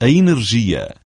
a energia.